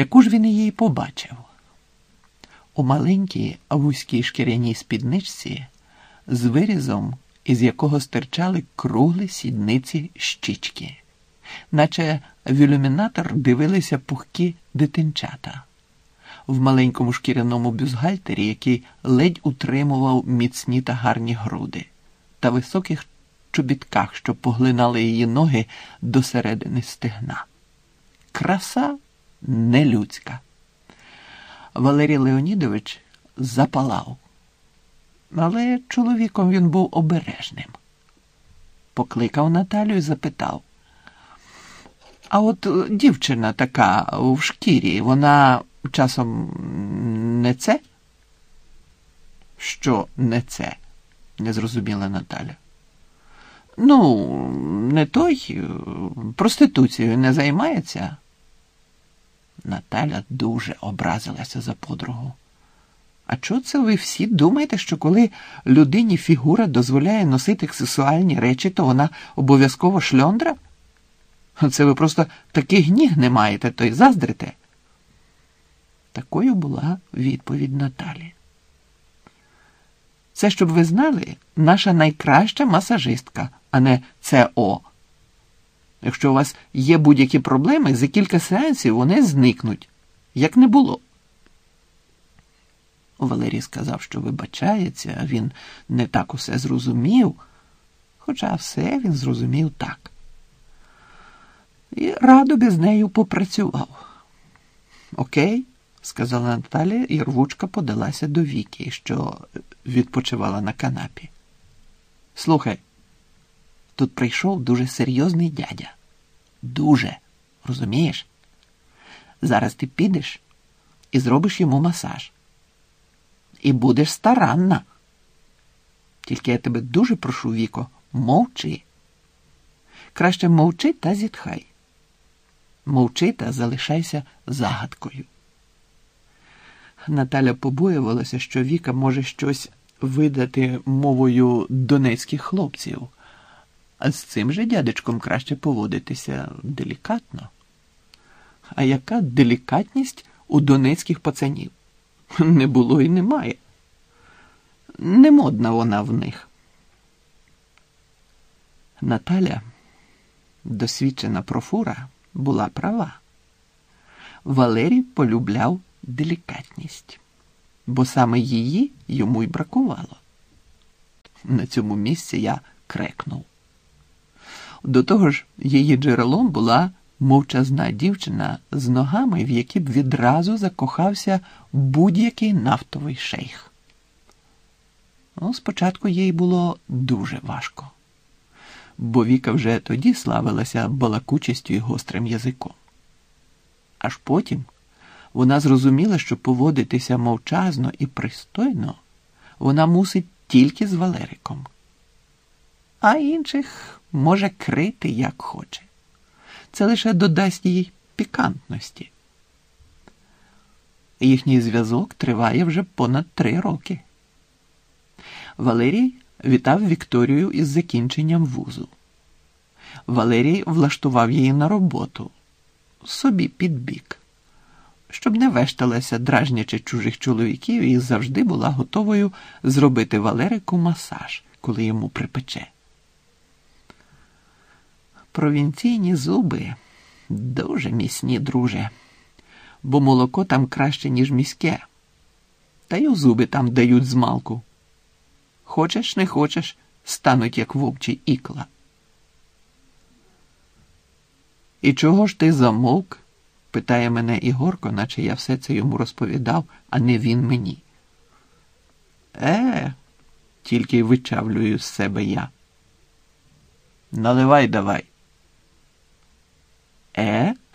Яку ж він її побачив? У маленькій вузькій шкіряній спідничці з вирізом, із якого стирчали круглі сідниці щічки, наче в ілюмінатор дивилися пухкі дитинчата. В маленькому шкіряному бюзгальтері, який ледь утримував міцні та гарні груди, та високих чобітках, що поглинали її ноги до середини стегна. Краса нелюдська. Валерій Леонідович запалав, але чоловіком він був обережним. Покликав Наталю і запитав. А от дівчина така в шкірі, вона часом не це? Що не це? не зрозуміла Наталя. Ну, не той, проституцією не займається. Наталя дуже образилася за подругу. А чого це ви всі думаєте, що коли людині фігура дозволяє носити сексуальні речі, то вона обов'язково шльондра? Це ви просто таких ніг не маєте, то й заздрите. Такою була відповідь Наталі. Це, щоб ви знали, наша найкраща масажистка, а не ЦО. Якщо у вас є будь-які проблеми, за кілька сеансів вони зникнуть, як не було. Валерій сказав, що вибачається, а він не так усе зрозумів, хоча все він зрозумів так. І радо би з нею попрацював. Окей, сказала Наталя, і рвучка подалася до Віки, що відпочивала на канапі. Слухай, тут прийшов дуже серйозний дядя. Дуже, розумієш? Зараз ти підеш і зробиш йому масаж. І будеш старанна. Тільки я тебе дуже прошу, Віко, мовчи. Краще мовчи та зітхай. Мовчи та залишайся загадкою. Наталя побоювалася, що Віка може щось видати мовою донецьких хлопців, а з цим же дядечком краще поводитися делікатно. А яка делікатність у донецьких пацанів? Не було і немає. Не модна вона в них. Наталя, досвідчена профура, була права. Валерій полюбляв делікатність, бо саме її йому й бракувало. На цьому місці я крекнув. До того ж, її джерелом була мовчазна дівчина з ногами, в які б відразу закохався будь-який нафтовий шейх. Ну, Спочатку їй було дуже важко, бо Віка вже тоді славилася балакучістю і гострим язиком. Аж потім вона зрозуміла, що поводитися мовчазно і пристойно вона мусить тільки з Валериком, а інших може крити як хоче. Це лише додасть їй пікантності. Їхній зв'язок триває вже понад три роки. Валерій вітав Вікторію із закінченням вузу. Валерій влаштував її на роботу собі під бік, щоб не вешталася, дражнячи чужих чоловіків, і завжди була готовою зробити Валерику масаж, коли йому припече. Провінційні зуби дуже міцні, друже, бо молоко там краще, ніж міське, та й у зуби там дають змалку. Хочеш, не хочеш, стануть, як вовчі ікла. І чого ж ти замовк? питає мене Ігорко, наче я все це йому розповідав, а не він мені. Е, тільки вичавлюю з себе я. Наливай давай.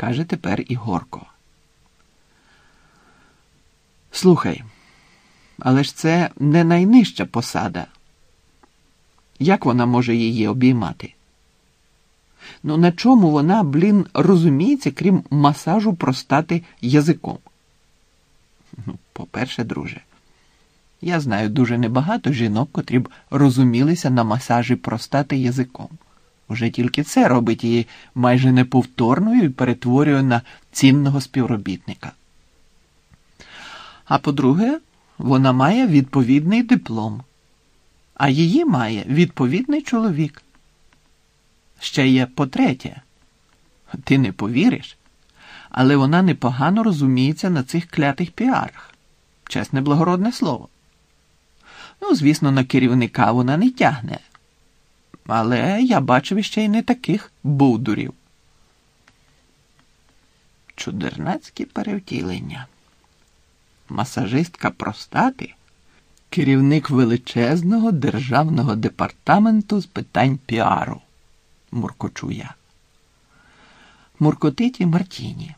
Каже тепер Ігорко. Слухай, але ж це не найнижча посада. Як вона може її обіймати? Ну на чому вона, блін, розуміється, крім масажу простати язиком? Ну, по-перше, друже, я знаю дуже небагато жінок, котрі б розумілися на масажі простати язиком. Уже тільки це робить її майже неповторною і перетворює на цінного співробітника. А по-друге, вона має відповідний диплом, а її має відповідний чоловік. Ще є по-третє, ти не повіриш, але вона непогано розуміється на цих клятих піарах. Чесне благородне слово. Ну, звісно, на керівника вона не тягне. Але я бачив ще й не таких бовдурів. Чудернацькі перевтілення. Масажистка простати, керівник величезного державного департаменту з питань піару, муркочу я. Муркотить і Мартіні.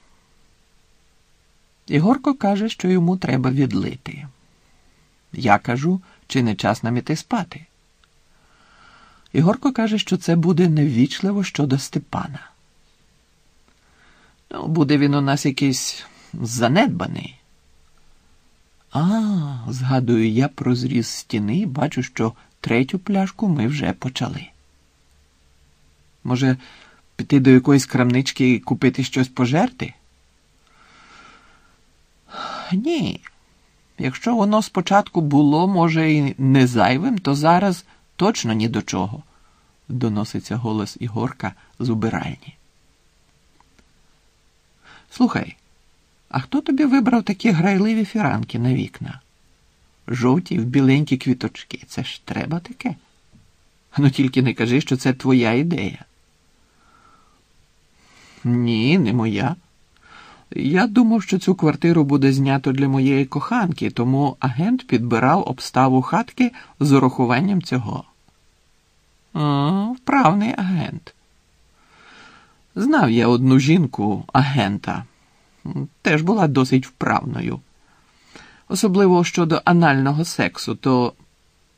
Ігорко каже, що йому треба відлити. Я кажу, чи не час нам іти спати. Ігорко каже, що це буде неввічливо щодо Степана. Ну, буде він у нас якийсь занедбаний. А, згадую я про зріз стіни і бачу, що третю пляшку ми вже почали. Може, піти до якоїсь крамнички і купити щось пожерти? Ні. Якщо воно спочатку було, може, і не зайвим, то зараз точно ні до чого, доноситься голос Ігорка з убиральні. Слухай, а хто тобі вибрав такі грайливі фіранки на вікна? Жовті в біленькі квіточки. Це ж треба таке. Ну тільки не кажи, що це твоя ідея. Ні, не моя. Я думав, що цю квартиру буде знято для моєї коханки, тому агент підбирав обставу хатки з урахуванням цього. Вправний агент. Знав я одну жінку агента, теж була досить вправною. Особливо щодо анального сексу, то